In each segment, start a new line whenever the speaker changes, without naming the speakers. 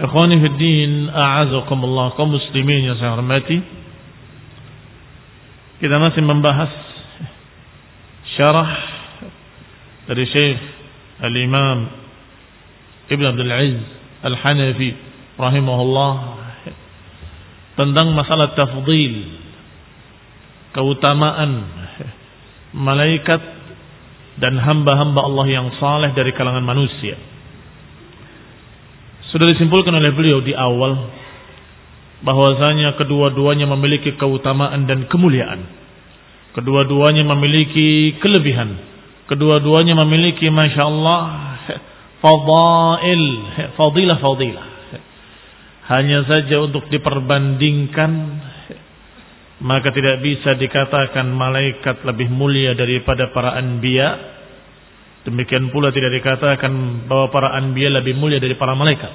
Ikhwani fi din, a'azakumullah kaum muslimin yang saya hormati. Kita masih membahas syarah dari Syekh Al-Imam Ibn Abdul Aziz Al-Hanafi rahimahullah tentang masalah tafdil keutamaan malaikat dan hamba-hamba Allah yang saleh dari kalangan manusia. Sudah disimpulkan oleh beliau di awal bahwasanya kedua-duanya memiliki keutamaan dan kemuliaan. Kedua-duanya memiliki kelebihan. Kedua-duanya memiliki masya Allah fadail, fadilah fadilah. Hanya saja untuk diperbandingkan maka tidak bisa dikatakan malaikat lebih mulia daripada para anbiya Demikian pula tidak dikatakan bahwa para anbiya lebih mulia dari para malaikat.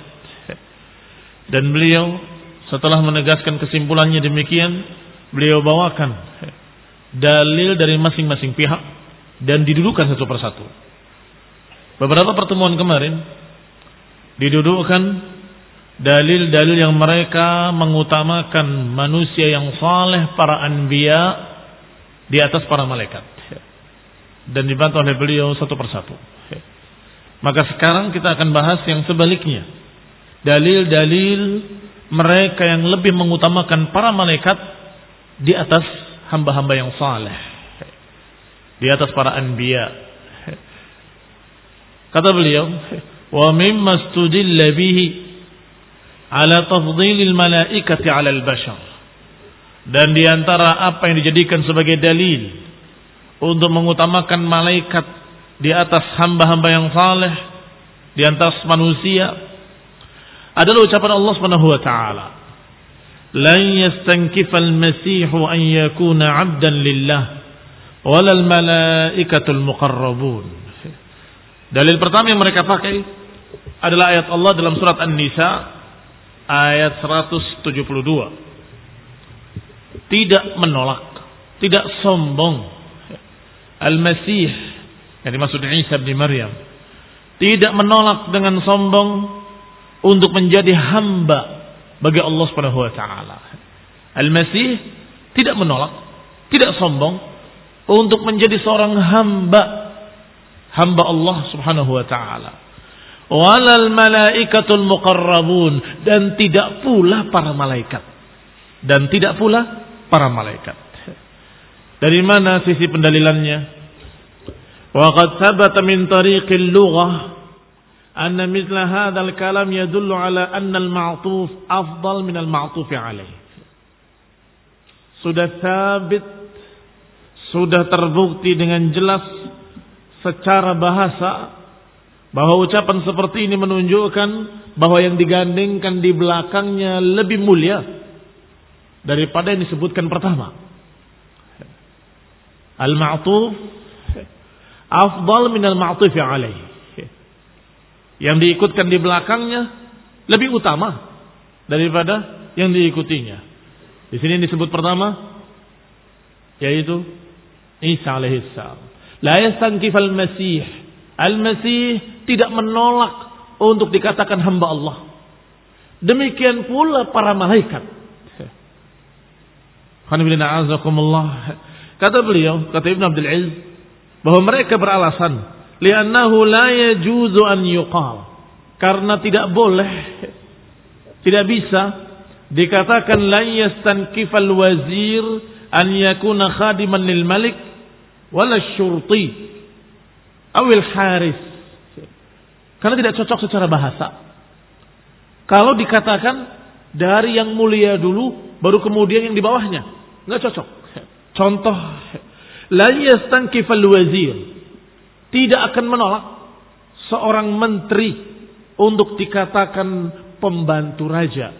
Dan beliau setelah menegaskan kesimpulannya demikian, beliau bawakan dalil dari masing-masing pihak dan didudukan satu persatu. Beberapa pertemuan kemarin didudukkan dalil-dalil yang mereka mengutamakan manusia yang saleh para anbiya di atas para malaikat dan dibantu oleh beliau satu persatu. Maka sekarang kita akan bahas yang sebaliknya. Dalil-dalil mereka yang lebih mengutamakan para malaikat di atas hamba-hamba yang saleh. Di atas para anbiya. Kata beliau, "Wa mimma studilla bihi ala tafdhilil malaikati 'ala al-bashar." Dan di antara apa yang dijadikan sebagai dalil untuk mengutamakan malaikat di atas hamba-hamba yang saleh di atas manusia adalah ucapan Allah Subhanahu wa taala. Lan yastankifa al-masih an yakuna 'abdan lillah wala al-malaikatul muqarrabun. Dalil pertama yang mereka pakai adalah ayat Allah dalam surat An-Nisa ayat 172 tidak menolak tidak sombong Al-Masih yang dimaksud Isa bin Maryam tidak menolak dengan sombong untuk menjadi hamba bagi Allah Subhanahu wa taala. Al-Masih tidak menolak, tidak sombong untuk menjadi seorang hamba hamba Allah Subhanahu wa taala. walal malaikatul muqarrabun dan tidak pula para malaikat dan tidak pula para malaikat dari mana sisi pendalilannya qad thabata min tariqil lughah anna mithla hadzal kalam yadullu ala anna al-ma'tuf afdal min al-ma'tuf alaih sudah sabit sudah terbukti dengan jelas secara bahasa bahwa ucapan seperti ini menunjukkan bahwa yang digandengkan di belakangnya lebih mulia daripada yang disebutkan pertama. Al-ma'tuf afdal min al-ma'tuf alaih. Yang diikutkan di belakangnya lebih utama daripada yang diikutinya. Di sini disebut pertama yaitu Isa alaihissalam. La yastankifal masih Al-Masih tidak menolak untuk dikatakan hamba Allah. Demikian pula para malaikat. Kata beliau, kata Ibn Abdul Aziz, bahwa mereka beralasan, li'annahu la yajuzu an yuqal. Karena tidak boleh, tidak bisa dikatakan la yastankifal wazir an yakuna khadiman lil malik wala syurti awil haris. Karena tidak cocok secara bahasa. Kalau dikatakan dari yang mulia dulu, baru kemudian yang di bawahnya. Nggak cocok. Contoh, la yastankifal wazir. Tidak akan menolak seorang menteri untuk dikatakan pembantu raja.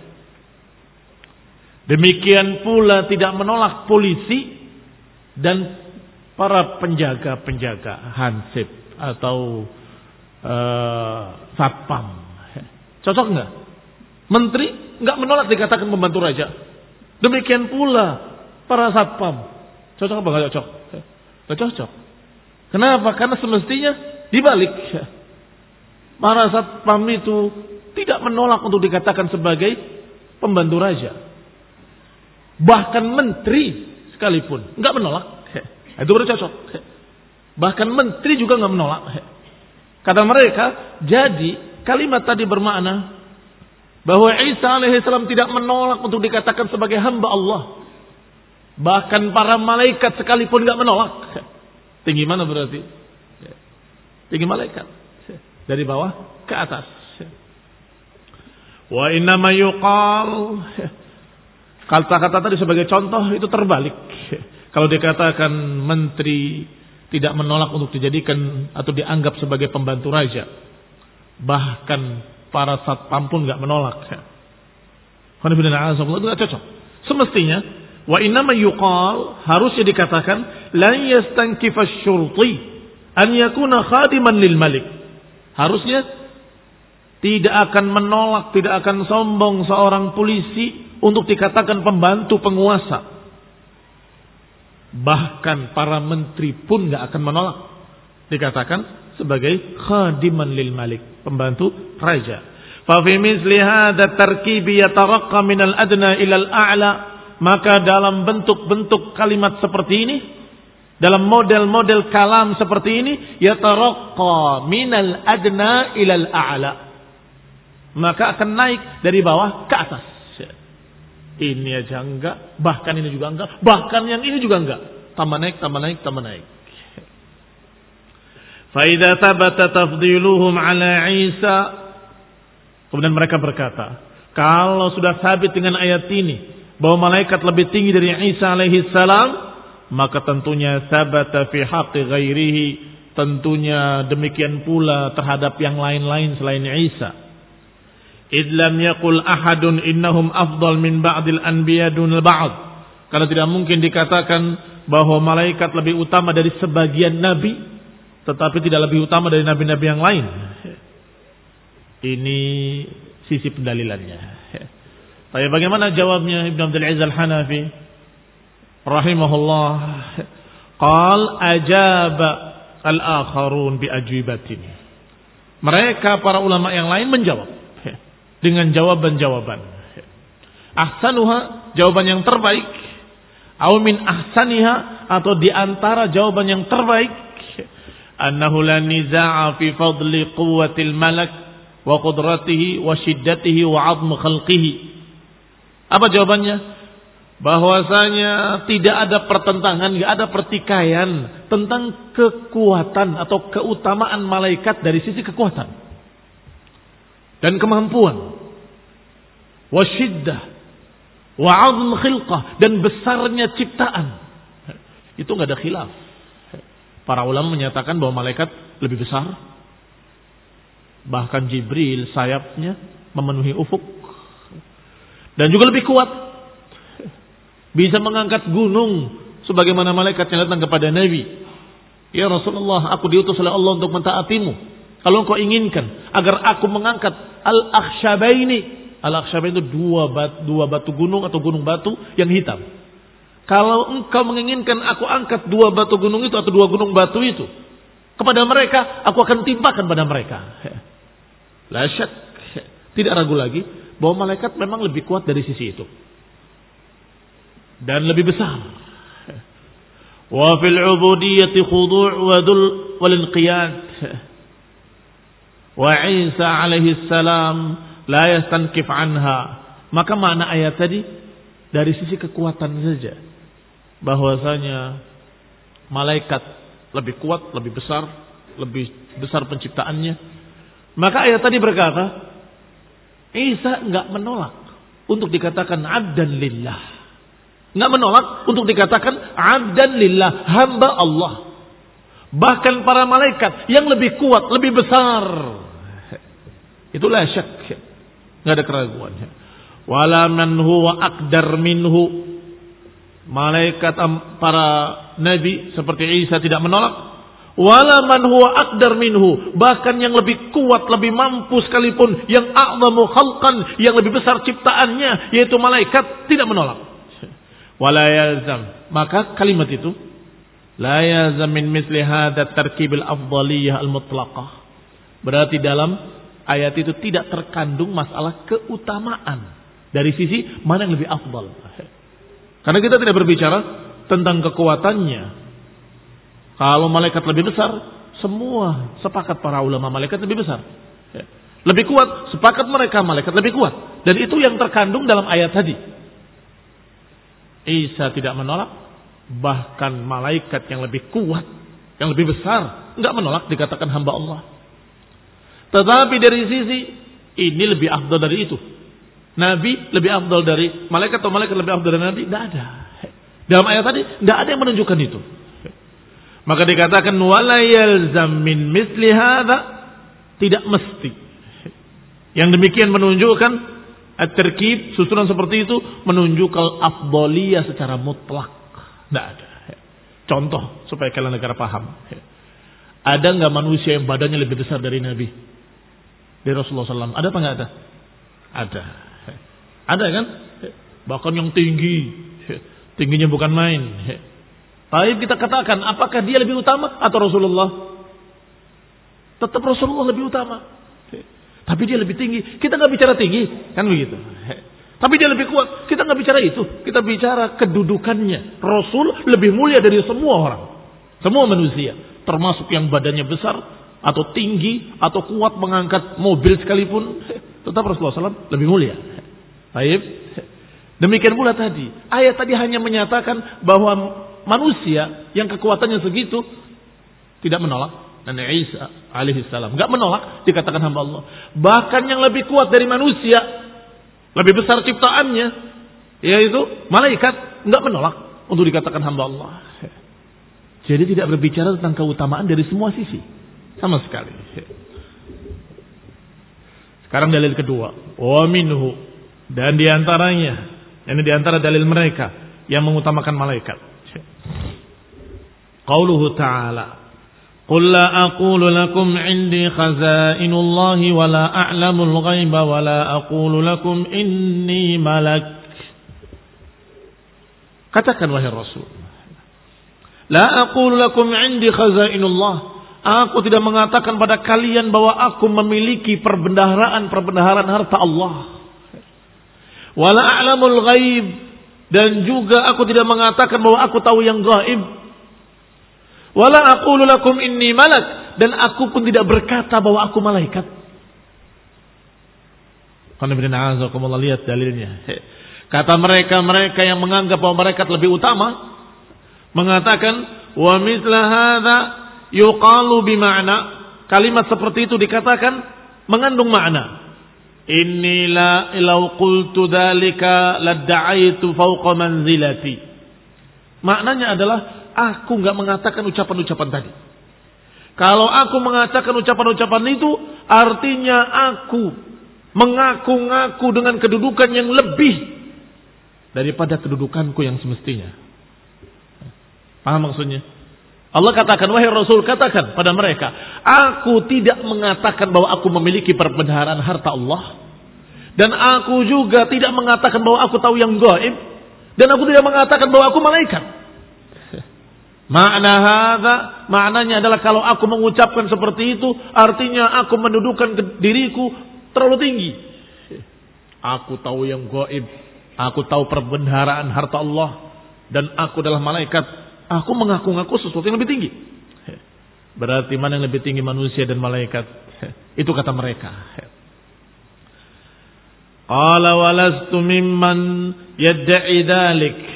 Demikian pula tidak menolak polisi dan para penjaga-penjaga hansip atau uh, satpam. Cocok nggak? Menteri nggak menolak dikatakan pembantu raja. Demikian pula para satpam. Cocok apa nggak cocok? Nggak cocok. Kenapa? Karena semestinya dibalik. Para satpam itu tidak menolak untuk dikatakan sebagai pembantu raja. Bahkan menteri sekalipun nggak menolak. Itu baru cocok. Bahkan menteri juga nggak menolak. Kata mereka, jadi kalimat tadi bermakna bahwa Isa alaihissalam tidak menolak untuk dikatakan sebagai hamba Allah. Bahkan para malaikat sekalipun nggak menolak. Tinggi mana berarti? Tinggi malaikat. Dari bawah ke atas. Wa inna yuqal. Kata-kata tadi sebagai contoh itu terbalik. Kalau dikatakan menteri tidak menolak untuk dijadikan atau dianggap sebagai pembantu raja. Bahkan para satpam pun nggak menolak. Itu nggak cocok. Semestinya wa innama yuqal harusnya dikatakan la yastankifa syurti an yakuna khadiman lil malik. Harusnya tidak akan menolak, tidak akan sombong seorang polisi untuk dikatakan pembantu penguasa. Bahkan para menteri pun nggak akan menolak. Dikatakan sebagai khadiman lil malik, pembantu raja. Fa fi misli hadha tarkibi yataraqqa al adna ila al a'la, maka dalam bentuk-bentuk kalimat seperti ini, dalam model-model kalam seperti ini, yataraqqa al adna ila al a'la. Maka akan naik dari bawah ke atas. Ini aja enggak, bahkan ini juga enggak, bahkan yang ini juga enggak. Tambah naik, tambah naik, tambah naik. Faidah tabata tafdiluhum ala Isa. Kemudian mereka berkata, kalau sudah sabit dengan ayat ini bahwa malaikat lebih tinggi dari Isa alaihi salam, maka tentunya sabata fi haqqi ghairihi, tentunya demikian pula terhadap yang lain-lain selain Isa. Idlam yakul ahadun innahum afdal min ba'dil anbiya dunal ba'd. Karena tidak mungkin dikatakan bahwa malaikat lebih utama dari sebagian nabi, tetapi tidak lebih utama dari nabi-nabi yang lain. Ini sisi pendalilannya. Tapi bagaimana jawabnya Ibn Abdul Aziz Al-Hanafi? Rahimahullah. Qal ajaba al-akharun bi ajwibatin. Mereka para ulama yang lain menjawab dengan jawaban-jawaban. Ahsanuha, jawaban yang terbaik. Au min ahsaniha atau di antara jawaban yang terbaik annahu la niza'a fi fadli quwwatil malak wa qudratihi wa syiddatihi wa 'azm khalqihi. Apa jawabannya? Bahwasanya tidak ada pertentangan, tidak ada pertikaian tentang kekuatan atau keutamaan malaikat dari sisi kekuatan dan kemampuan. Wa syiddah wa 'azm khilqah dan besarnya ciptaan. Itu nggak ada khilaf. Para ulama menyatakan bahwa malaikat lebih besar. Bahkan Jibril sayapnya memenuhi ufuk. Dan juga lebih kuat. Bisa mengangkat gunung. Sebagaimana malaikat yang datang kepada Nabi. Ya Rasulullah, aku diutus oleh Allah untuk mentaatimu. Kalau engkau inginkan agar aku mengangkat al-akhsyabaini. Al-akhsyabaini itu dua batu, dua batu gunung atau gunung batu yang hitam. Kalau engkau menginginkan aku angkat dua batu gunung itu atau dua gunung batu itu kepada mereka, aku akan timpakan pada mereka. La syak, tidak ragu lagi bahwa malaikat memang lebih kuat dari sisi itu. Dan lebih besar. Wa fil ubudiyyati khudu' wa dhul wal inqiyad. Wa Isa alaihi salam la yastankif anha. Maka mana ayat tadi dari sisi kekuatan saja bahwasanya malaikat lebih kuat, lebih besar, lebih besar penciptaannya. Maka ayat tadi berkata, Isa enggak menolak untuk dikatakan abdan lillah. Enggak menolak untuk dikatakan abdan lillah, hamba Allah. Bahkan para malaikat yang lebih kuat, lebih besar. Itulah syak. Enggak ada keraguan. Wala man huwa akdar minhu Malaikat para nabi seperti Isa tidak menolak. Wala man huwa akdar minhu. Bahkan yang lebih kuat, lebih mampu sekalipun. Yang a'zamu khalqan. Yang lebih besar ciptaannya. Yaitu malaikat. Tidak menolak. Wala yalzam. Maka kalimat itu. La yalzam min misli hadha tarkibil afdaliyah al-mutlaqah. Berarti dalam ayat itu tidak terkandung masalah keutamaan. Dari sisi mana yang lebih afdal. Karena kita tidak berbicara tentang kekuatannya. Kalau malaikat lebih besar, semua sepakat para ulama malaikat lebih besar. Ya. Lebih kuat, sepakat mereka malaikat lebih kuat. Dan itu yang terkandung dalam ayat tadi. Isa tidak menolak, bahkan malaikat yang lebih kuat, yang lebih besar, enggak menolak dikatakan hamba Allah. Tetapi dari sisi ini lebih afdal dari itu. Nabi lebih afdal dari malaikat atau malaikat lebih afdal dari Nabi? Tidak ada. Dalam ayat tadi tidak ada yang menunjukkan itu. Maka dikatakan wala yalzam min misli hadza tidak mesti. Yang demikian menunjukkan at-terkib susunan seperti itu menunjukkan afdaliyah secara mutlak. Tidak ada. Contoh supaya kalian negara paham. Ada nggak manusia yang badannya lebih besar dari Nabi? Dari Rasulullah SAW. Ada apa nggak ada? Ada. Ada kan? Bahkan yang tinggi. Tingginya bukan main. Tapi kita katakan, apakah dia lebih utama atau Rasulullah? Tetap Rasulullah lebih utama. Tapi dia lebih tinggi. Kita nggak bicara tinggi, kan begitu. Tapi dia lebih kuat. Kita nggak bicara itu. Kita bicara kedudukannya. Rasul lebih mulia dari semua orang. Semua manusia. Termasuk yang badannya besar. Atau tinggi. Atau kuat mengangkat mobil sekalipun. Tetap Rasulullah SAW lebih mulia. Baik. Demikian pula tadi. Ayat tadi hanya menyatakan bahwa manusia yang kekuatannya segitu tidak menolak. Dan Isa alaihissalam nggak menolak dikatakan hamba Allah. Bahkan yang lebih kuat dari manusia, lebih besar ciptaannya, yaitu malaikat nggak menolak untuk dikatakan hamba Allah. Jadi tidak berbicara tentang keutamaan dari semua sisi sama sekali. Sekarang dalil kedua, wa minhu dan di antaranya, ini di antara dalil mereka yang mengutamakan malaikat. Qauluhu ta'ala. La aqulu lakum indi khaza'inullahi wa la a'lamul ghaiba wa la aqulu lakum inni malak. Katakan wahai Rasul. La aqulu lakum indi khaza'inullah. Aku tidak mengatakan pada kalian bahwa aku memiliki perbendaharaan-perbendaharaan harta Allah wala a'lamul ghaib dan juga aku tidak mengatakan bahwa aku tahu yang gaib wala aqulu lakum inni malak. Dan aku pun tidak berkata bahwa aku malaikat. Karena lihat dalilnya. Kata mereka-mereka yang menganggap bahwa mereka lebih utama mengatakan wa mithla hadza yuqalu bima'na. Kalimat seperti itu dikatakan mengandung makna. Inilah ilau qultu dzalika ladda'aitu fawqa manzilati. Maknanya adalah aku nggak mengatakan ucapan-ucapan tadi. Kalau aku mengatakan ucapan-ucapan itu artinya aku mengaku-ngaku dengan kedudukan yang lebih daripada kedudukanku yang semestinya. Paham maksudnya? Allah katakan, wahai Rasul, katakan pada mereka, aku tidak mengatakan bahwa aku memiliki perbendaharaan harta Allah. Dan aku juga tidak mengatakan bahwa aku tahu yang gaib. Dan aku tidak mengatakan bahwa aku malaikat. Makna hadza, maknanya adalah kalau aku mengucapkan seperti itu, artinya aku mendudukan diriku terlalu tinggi. Aku tahu yang gaib, aku tahu perbendaharaan harta Allah, dan aku adalah malaikat. Aku mengaku-ngaku sesuatu yang lebih tinggi. Berarti mana yang lebih tinggi manusia dan malaikat? Itu kata mereka. Qala walastu mimman yadda'i dhalik.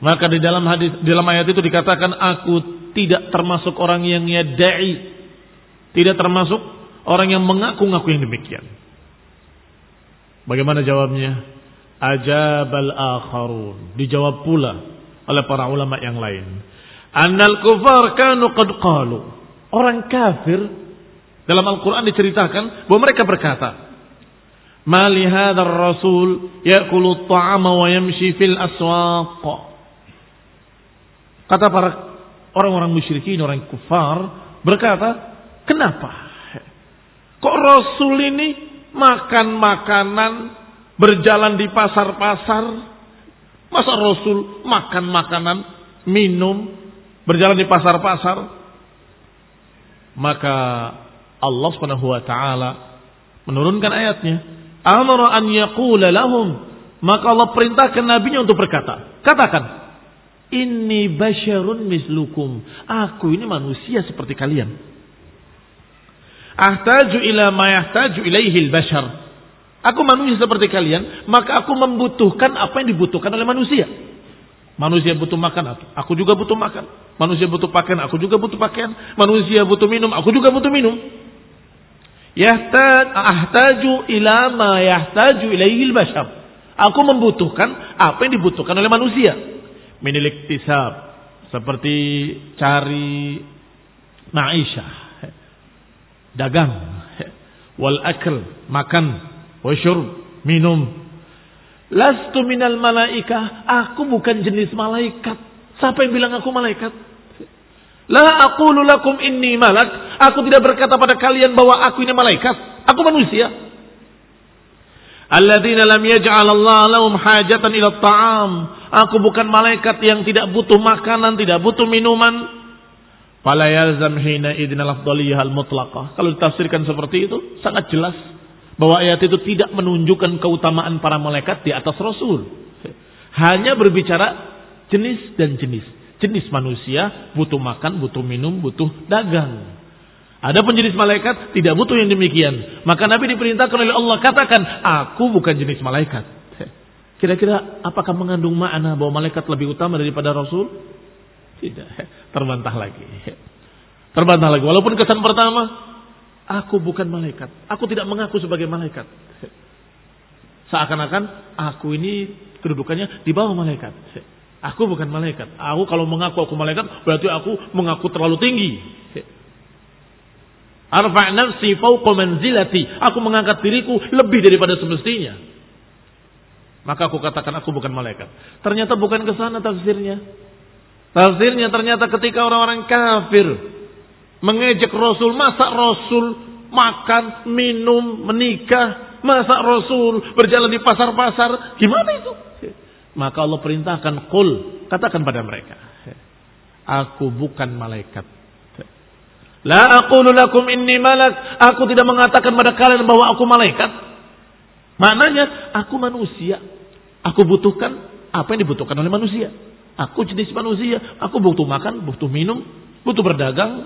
Maka di dalam hadis di dalam ayat itu dikatakan aku tidak termasuk orang yang yadda'i. Tidak termasuk orang yang mengaku-ngaku yang demikian. Bagaimana jawabnya? Ajabal akharun. Dijawab pula oleh para ulama yang lain. Annal kufar kanu qad qalu. Orang kafir dalam Al-Qur'an diceritakan bahwa mereka berkata, "Ma rasul ya'kulu at-ta'ama wa yamshi fil aswaq." Kata para orang-orang musyrikin, orang kufar berkata, "Kenapa? Kok rasul ini makan makanan, berjalan di pasar-pasar, Masa Rasul makan makanan, minum, berjalan di pasar-pasar? Maka Allah Subhanahu wa taala menurunkan ayatnya, "Amara an yaqula lahum." Maka Allah perintahkan nabinya untuk berkata, katakan, "Inni basyarun mislukum." Aku ini manusia seperti kalian. Ahtaju ila ma yahtaju ilaihi al-bashar. Aku manusia seperti kalian, maka aku membutuhkan apa yang dibutuhkan oleh manusia. Manusia butuh makan, aku juga butuh makan. Manusia butuh pakaian, aku juga butuh pakaian. Manusia butuh minum, aku juga butuh minum. Yahtaj ahtaju ila ma yahtaju ilaihi bashar. Aku membutuhkan apa yang dibutuhkan oleh manusia. Menilik tisab. Seperti cari ma'isyah. Dagang. Wal akal. Makan wasyurb, minum. Lastu minal malaika, aku bukan jenis malaikat. Siapa yang bilang aku malaikat? La aqulu lakum inni malak. Aku tidak berkata pada kalian bahwa aku ini malaikat. Aku manusia. Alladzina lam yaj'al Allah lahum hajatan ila ta'am. Aku bukan malaikat yang tidak butuh makanan, tidak butuh minuman. Fala yalzam hina idnal afdaliyah al-mutlaqah. Kalau ditafsirkan seperti itu, sangat jelas bahwa ayat itu tidak menunjukkan keutamaan para malaikat di atas Rasul. Hanya berbicara jenis dan jenis. Jenis manusia butuh makan, butuh minum, butuh dagang. Ada pun jenis malaikat tidak butuh yang demikian. Maka Nabi diperintahkan oleh Allah katakan, aku bukan jenis malaikat. Kira-kira apakah mengandung makna bahwa malaikat lebih utama daripada Rasul? Tidak. Terbantah lagi. Terbantah lagi. Walaupun kesan pertama Aku bukan malaikat. Aku tidak mengaku sebagai malaikat. Seakan-akan aku ini kedudukannya di bawah malaikat. Aku bukan malaikat. Aku kalau mengaku aku malaikat berarti aku mengaku terlalu tinggi. Arfa' nafsi fauqa manzilati. Aku mengangkat diriku lebih daripada semestinya. Maka aku katakan aku bukan malaikat. Ternyata bukan ke sana tafsirnya. Tafsirnya ternyata ketika orang-orang kafir mengejek Rasul, masa Rasul makan, minum, menikah, masa Rasul berjalan di pasar-pasar, gimana itu? Maka Allah perintahkan kul, katakan pada mereka, aku bukan malaikat. La aqulu lakum inni malak, aku tidak mengatakan pada kalian bahwa aku malaikat. Maknanya aku manusia. Aku butuhkan apa yang dibutuhkan oleh manusia. Aku jenis manusia, aku butuh makan, butuh minum, butuh berdagang.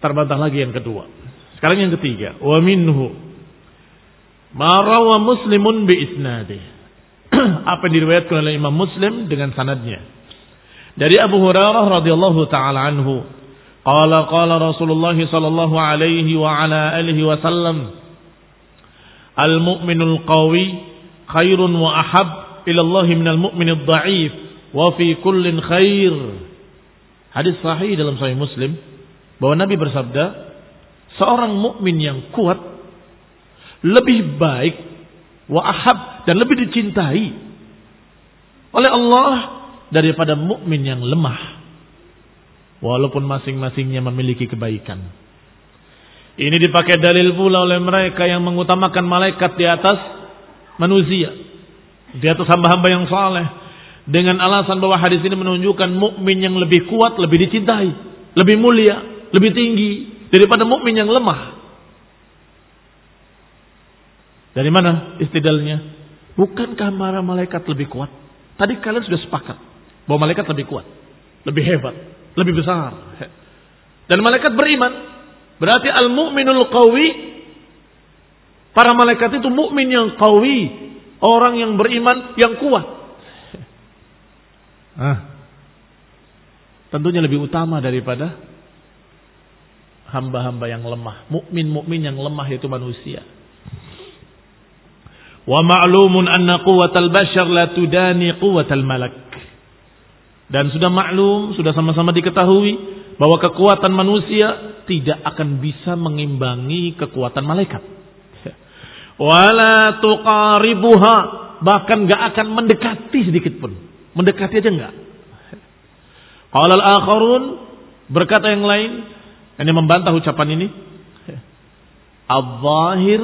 Terbantah lagi yang kedua. Sekarang yang ketiga. Wa minhu Marawa muslimun bi isnadih. Apa yang diriwayatkan oleh Imam Muslim dengan sanadnya. Dari Abu Hurairah radhiyallahu taala anhu, qala qala Rasulullah sallallahu alaihi wa ala alihi wasallam, al-mu'minul qawi khairun wa ahab ila Allah minal mu'minid dha'if wa fi kullin khair. Hadis sahih dalam Sahih Muslim bahwa Nabi bersabda, seorang mukmin yang kuat lebih baik wa ahab dan lebih dicintai oleh Allah daripada mukmin yang lemah walaupun masing-masingnya memiliki kebaikan. Ini dipakai dalil pula oleh mereka yang mengutamakan malaikat di atas manusia, di atas hamba-hamba yang saleh dengan alasan bahwa hadis ini menunjukkan mukmin yang lebih kuat lebih dicintai, lebih mulia, lebih tinggi daripada mukmin yang lemah. Dari mana istidalnya? Bukankah para malaikat lebih kuat? Tadi kalian sudah sepakat bahwa malaikat lebih kuat, lebih hebat, lebih besar. Dan malaikat beriman. Berarti al-mu'minul qawi para malaikat itu mukmin yang qawi, orang yang beriman yang kuat. Ah. Tentunya lebih utama daripada hamba-hamba yang lemah. Mukmin-mukmin yang lemah itu manusia. Wa ma'lumun anna quwwatal bashar la tudani quwwatal malak. Dan sudah maklum, sudah sama-sama diketahui bahwa kekuatan manusia tidak akan bisa mengimbangi kekuatan malaikat. Wala tuqaribuha, bahkan gak akan mendekati sedikit pun. Mendekati aja enggak. Qala al-akharun berkata yang lain, ini membantah ucapan ini. Al-zahir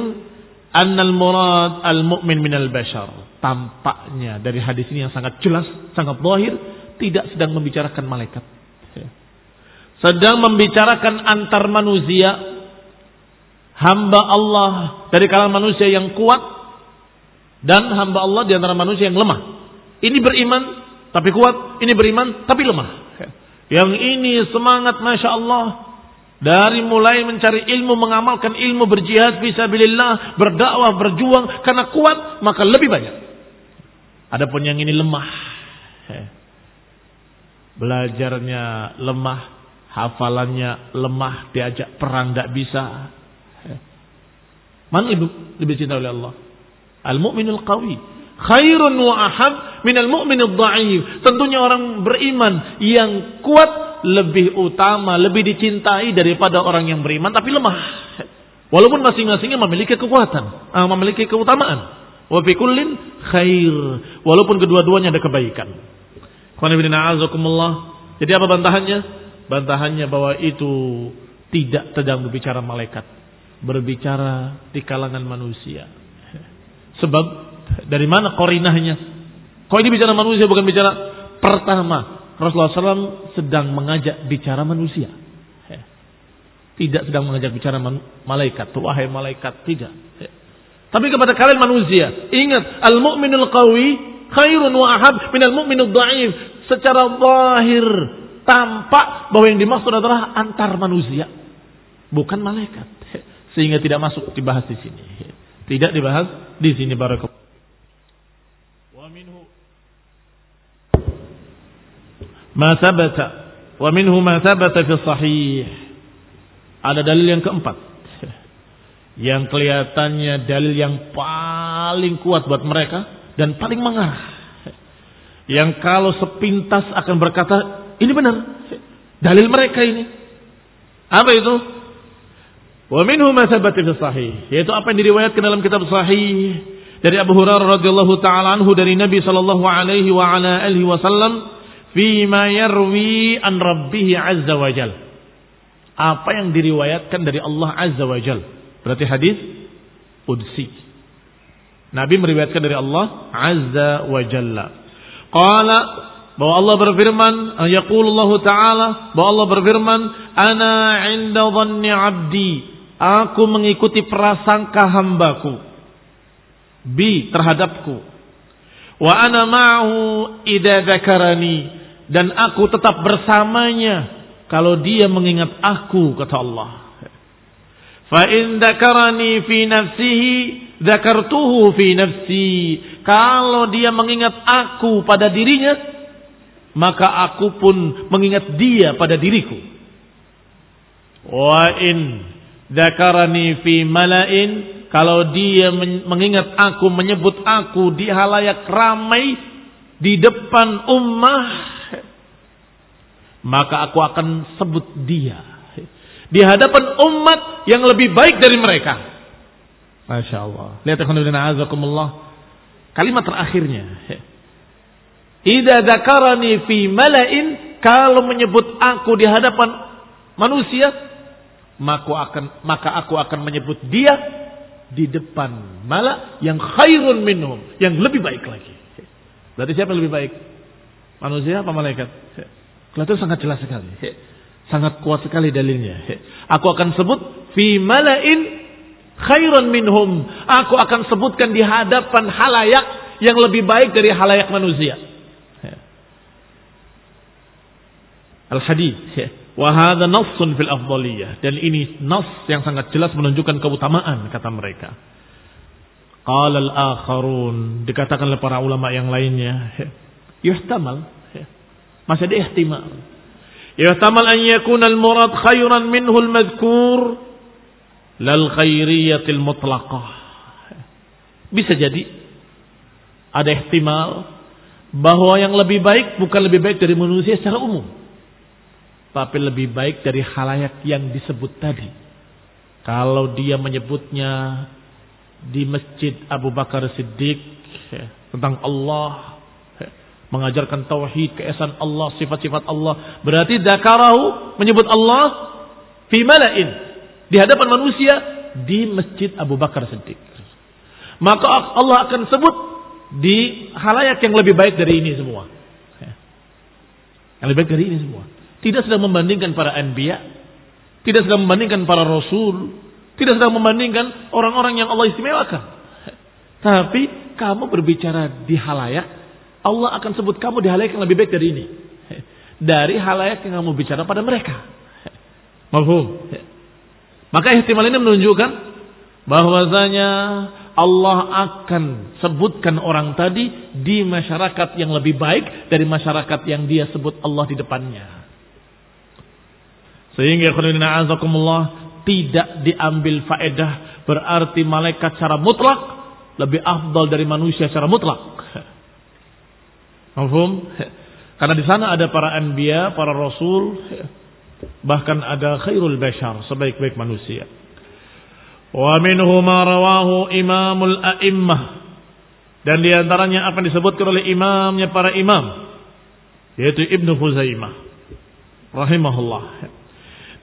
annal murad al-mu'min minal bashar. Tampaknya dari hadis ini yang sangat jelas, sangat zahir, tidak sedang membicarakan malaikat. Sedang membicarakan antar manusia, hamba Allah dari kalangan manusia yang kuat, dan hamba Allah di antara manusia yang lemah. Ini beriman, tapi kuat. Ini beriman, tapi lemah. Yang ini semangat Masya Allah dari mulai mencari ilmu, mengamalkan ilmu, berjihad fisabilillah, berdakwah, berjuang karena kuat maka lebih banyak. Adapun yang ini lemah. Belajarnya lemah, hafalannya lemah, diajak perang tidak bisa. Mana lebih, lebih cinta oleh Allah? Al-mu'minul qawi khairun wa ahab minal mu'minul dha'if. Tentunya orang beriman yang kuat lebih utama, lebih dicintai daripada orang yang beriman tapi lemah. Walaupun masing-masingnya memiliki kekuatan, uh, memiliki keutamaan. Wa kullin khair. Walaupun kedua-duanya ada kebaikan. Jadi apa bantahannya? Bantahannya bahwa itu tidak sedang berbicara malaikat, berbicara di kalangan manusia. Sebab dari mana korinahnya? Kok ini bicara manusia bukan bicara pertama Rasulullah SAW sedang mengajak bicara manusia. Tidak sedang mengajak bicara malaikat. Wahai malaikat, tidak. Tapi kepada kalian manusia, ingat al-mu'minul qawi khairun wa ahab minal mu'minul da'if. Secara zahir tampak bahwa yang dimaksud adalah antar manusia, bukan malaikat. Sehingga tidak masuk dibahas di sini. Tidak dibahas di sini barakallahu. Wa minhu ma sabata wa minhu ma fi sahih. Ada dalil yang keempat. Yang kelihatannya dalil yang paling kuat buat mereka dan paling mengarah. Yang kalau sepintas akan berkata, ini benar. Dalil mereka ini. Apa itu? Wa minhu ma fi sahih. Yaitu apa yang diriwayatkan dalam kitab sahih dari Abu Hurairah radhiyallahu taala anhu dari Nabi sallallahu alaihi wa ala alihi wasallam fima yarwi an rabbih azza wa jal. Apa yang diriwayatkan dari Allah azza wa jal. Berarti hadis qudsi. Nabi meriwayatkan dari Allah azza wa jalla. Qala bahwa Allah berfirman, yaqulullah taala bahwa Allah berfirman, ana 'inda dhanni 'abdi. Aku mengikuti prasangka hambaku bi terhadapku. Wa ana ma'hu idza dzakarani dan aku tetap bersamanya kalau dia mengingat aku kata Allah. Fa in dzakarani fi nafsihi Zakartuhu fi nafsi. Kalau dia mengingat aku pada dirinya, maka aku pun mengingat dia pada diriku. Wa in zakarani fi mala'in kalau dia mengingat aku menyebut aku di halayak ramai di depan ummah maka aku akan sebut dia di hadapan umat yang lebih baik dari mereka. Masya Allah. Lihat azakumullah. Kalimat terakhirnya. Ida dakarani fi mala'in. Kalau menyebut aku di hadapan manusia. Maka, akan, maka aku akan menyebut dia di depan mala yang khairun minhum. Yang lebih baik lagi. Berarti siapa yang lebih baik? Manusia apa malaikat? Kelihatan sangat jelas sekali. Sangat kuat sekali dalilnya. Aku akan sebut fi mala'in khairan minhum. Aku akan sebutkan di hadapan halayak yang lebih baik dari halayak manusia. Al-hadis. Wa hadha nassun fil afdaliyah. Dan ini nas yang sangat jelas menunjukkan keutamaan kata mereka. Qala al-akharun. Dikatakan oleh para ulama yang lainnya. Yuhtamal. Masih ada ihtimal Yahtamal an yakuna al-murad khairan minhu al-madhkur lal khairiyatil mutlaqah. Bisa jadi ada ihtimal bahwa yang lebih baik bukan lebih baik dari manusia secara umum. Tapi lebih baik dari halayak yang disebut tadi. Kalau dia menyebutnya di masjid Abu Bakar Siddiq tentang Allah mengajarkan tauhid, keesaan Allah, sifat-sifat Allah. Berarti dakarahu menyebut Allah fi mala'in di hadapan manusia di Masjid Abu Bakar Siddiq. Maka Allah akan sebut di halayak yang lebih baik dari ini semua. Yang lebih baik dari ini semua. Tidak sedang membandingkan para anbiya, tidak sedang membandingkan para rasul, tidak sedang membandingkan orang-orang yang Allah istimewakan. Tapi kamu berbicara di halayak Allah akan sebut kamu di halayak yang lebih baik dari ini. Dari halayak yang kamu bicara pada mereka. Mahfum. Maka ihtimal ini menunjukkan bahwasanya Allah akan sebutkan orang tadi di masyarakat yang lebih baik dari masyarakat yang dia sebut Allah di depannya. Sehingga azakumullah tidak diambil faedah berarti malaikat secara mutlak lebih afdal dari manusia secara mutlak. Mahfum? Karena di sana ada para anbiya, para rasul, bahkan ada khairul bashar, sebaik-baik manusia. Wa minhu rawahu imamul a'immah. Dan di antaranya apa disebutkan oleh imamnya para imam. Yaitu Ibnu Huzaimah. Rahimahullah.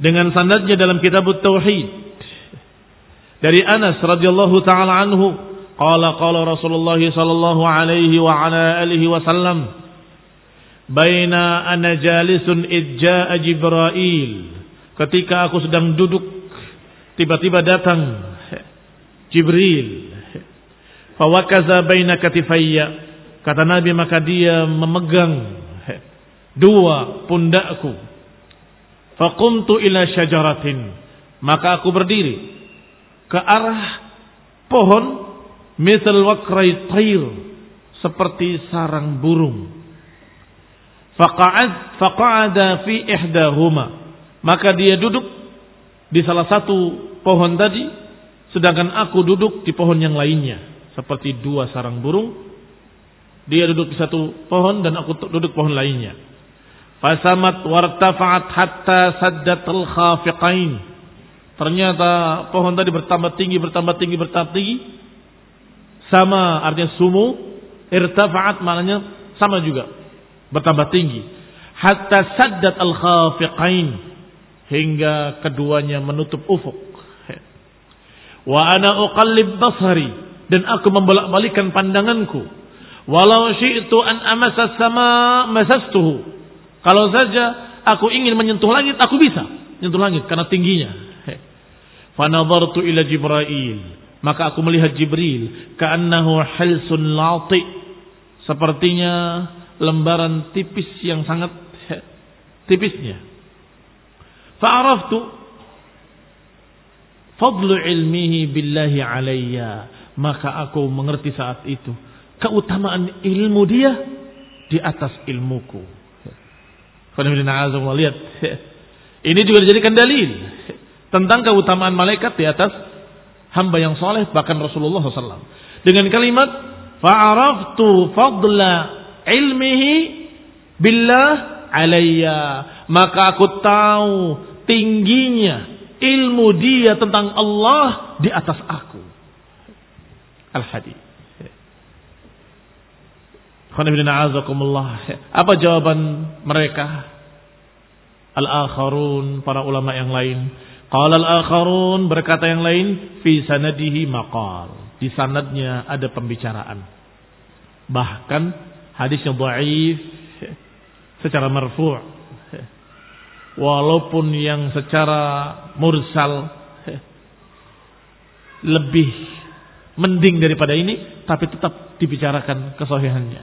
Dengan sanadnya dalam kitab Tauhid. Dari Anas radhiyallahu taala anhu Qala qala Rasulullah sallallahu alaihi wa ala alihi wasallam Baina ana jalisun idja'a Jibril Ketika aku sedang duduk tiba-tiba datang Jibril Fawakaza baina katifayya Kata Nabi maka dia memegang dua pundakku Faqumtu ila syajaratin Maka aku berdiri ke arah pohon Misal wakrai tayr. Seperti sarang burung. Faqa'ad faqa'ada fi ihdahuma. Maka dia duduk di salah satu pohon tadi. Sedangkan aku duduk di pohon yang lainnya. Seperti dua sarang burung. Dia duduk di satu pohon dan aku duduk pohon lainnya. Fasamat wartafa'at hatta saddatul khafiqain. Ternyata pohon tadi bertambah tinggi, bertambah tinggi, bertambah tinggi sama artinya sumu, irtafa'at maknanya sama juga, bertambah tinggi. Hatta saddat al-khafiqain hingga keduanya menutup ufuk. Wa ana uqallib basari dan aku membolak-balikan pandanganku. Walau syi'tu an amasa sama masastuhu. Kalau saja aku ingin menyentuh langit, aku bisa menyentuh langit karena tingginya. Fa ila Jibril maka aku melihat Jibril. Ka'annahu hilsun lati. Sepertinya lembaran tipis yang sangat tipisnya. Fa'araftu fadlu ilmihi billahi alayya. maka aku mengerti saat itu keutamaan ilmu dia di atas ilmuku. Lihat, ini juga dijadikan dalil tentang keutamaan malaikat di atas hamba yang soleh bahkan Rasulullah SAW. Dengan kalimat fa'araftu fadla ilmihi billah alayya maka aku tahu tingginya ilmu dia tentang Allah di atas aku. Al-Hadis. Apa jawaban mereka? Al-akharun, para ulama yang lain. Qala al-akharun berkata yang lain fi sanadihi maqal. Di sanadnya ada pembicaraan. Bahkan hadisnya dhaif secara marfu' walaupun yang secara mursal lebih mending daripada ini tapi tetap dibicarakan kesohihannya.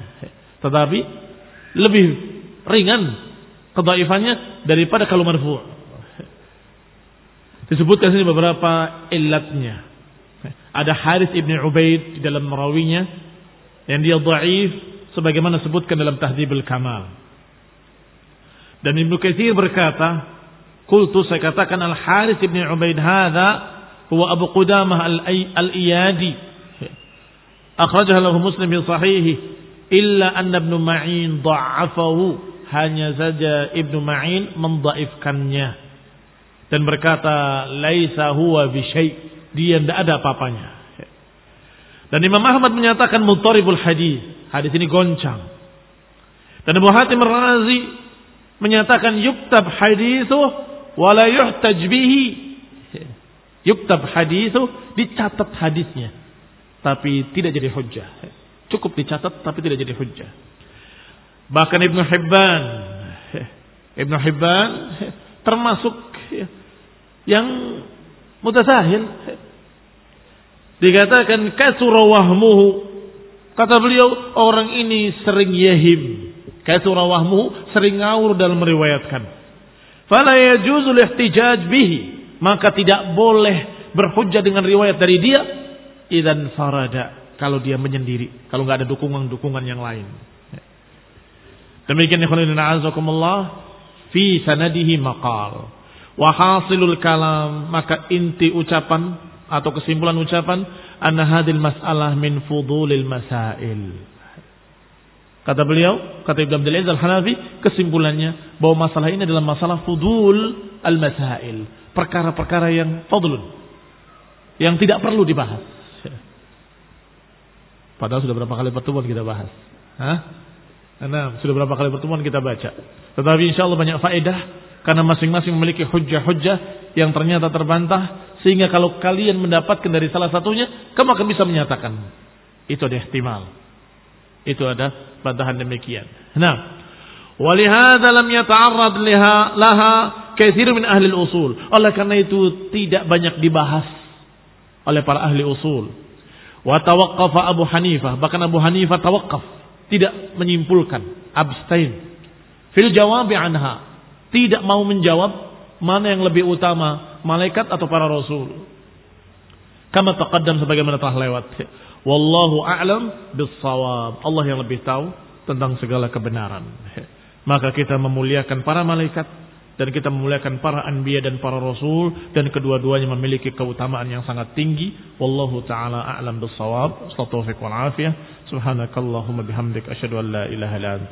Tetapi lebih ringan kedaifannya daripada kalau marfu'. Disebutkan sini beberapa ilatnya. Ada Haris ibn Ubaid di dalam merawinya yang dia dhaif sebagaimana sebutkan dalam Tahdhibul Kamal. Dan Ibnu Katsir berkata, "Qultu saya katakan Al Haris ibn Ubaid hadza huwa Abu Qudamah al-Iyadi. Akhrajahu lahu Muslim bi sahihi illa anna Ibnu Ma'in dha'afahu hanya saja Ibnu Ma'in mendhaifkannya dan berkata laisa huwa bi syai. Dia tidak ada apa-apanya. Dan Imam Ahmad menyatakan mutaribul hadis hadis ini goncang dan Abu Hatim Razi menyatakan yuktab hadithu wala yuhtaj bihi Yuktab hadithu, dicatat hadisnya. Tapi tidak jadi hujjah. Cukup dicatat tapi tidak jadi hujjah. Bahkan Ibnu Hibban. Ibnu Hibban termasuk yang mutasahil. Dikatakan kasura wahmuhu. Kata beliau, orang ini sering yahim. Kasura wahmuhu, sering ngawur dalam meriwayatkan. Fala yajuzul ihtijaj bihi. Maka tidak boleh berhujjah dengan riwayat dari dia. Idan farada. Kalau dia menyendiri. Kalau nggak ada dukungan-dukungan yang lain. Demikian ikhwan azakumullah fi sanadihi maqal. Wa hasilul kalam. Maka inti ucapan atau kesimpulan ucapan anna hadil mas'alah min fudulil masail Kata beliau, kata Ibn Abdul Aziz Al-Hanafi, kesimpulannya bahwa masalah ini adalah masalah fudul al-masail perkara-perkara yang fadlun. Yang tidak perlu dibahas. Padahal sudah berapa kali pertemuan kita bahas. Hah? Nah, sudah berapa kali pertemuan kita baca. Tetapi insya Allah banyak faedah. Karena masing-masing memiliki hujah-hujah yang ternyata terbantah. Sehingga kalau kalian mendapatkan dari salah satunya, kamu akan bisa menyatakan. Itu ada ihtimal. Itu ada bantahan demikian. Nah, walihada lam yata'arrad laha kathir min ahli usul. Oleh karena itu tidak banyak dibahas oleh para ahli usul. Wa tawaqqafa Abu Hanifah, bahkan Abu Hanifah tawaqqaf, tidak menyimpulkan, abstain. Fil jawabi anha, tidak mau menjawab mana yang lebih utama, malaikat atau para rasul. Kama taqaddam sebagaimana telah lewat. Wallahu a'lam bis-shawab. Allah yang lebih tahu tentang segala kebenaran. Maka kita memuliakan para malaikat dan kita memuliakan para anbiya dan para rasul dan kedua-duanya memiliki keutamaan yang sangat tinggi wallahu taala a'lam bissawab taufiq wal afiyah subhanakallahumma bihamdik asyhadu an la ilaha illa anta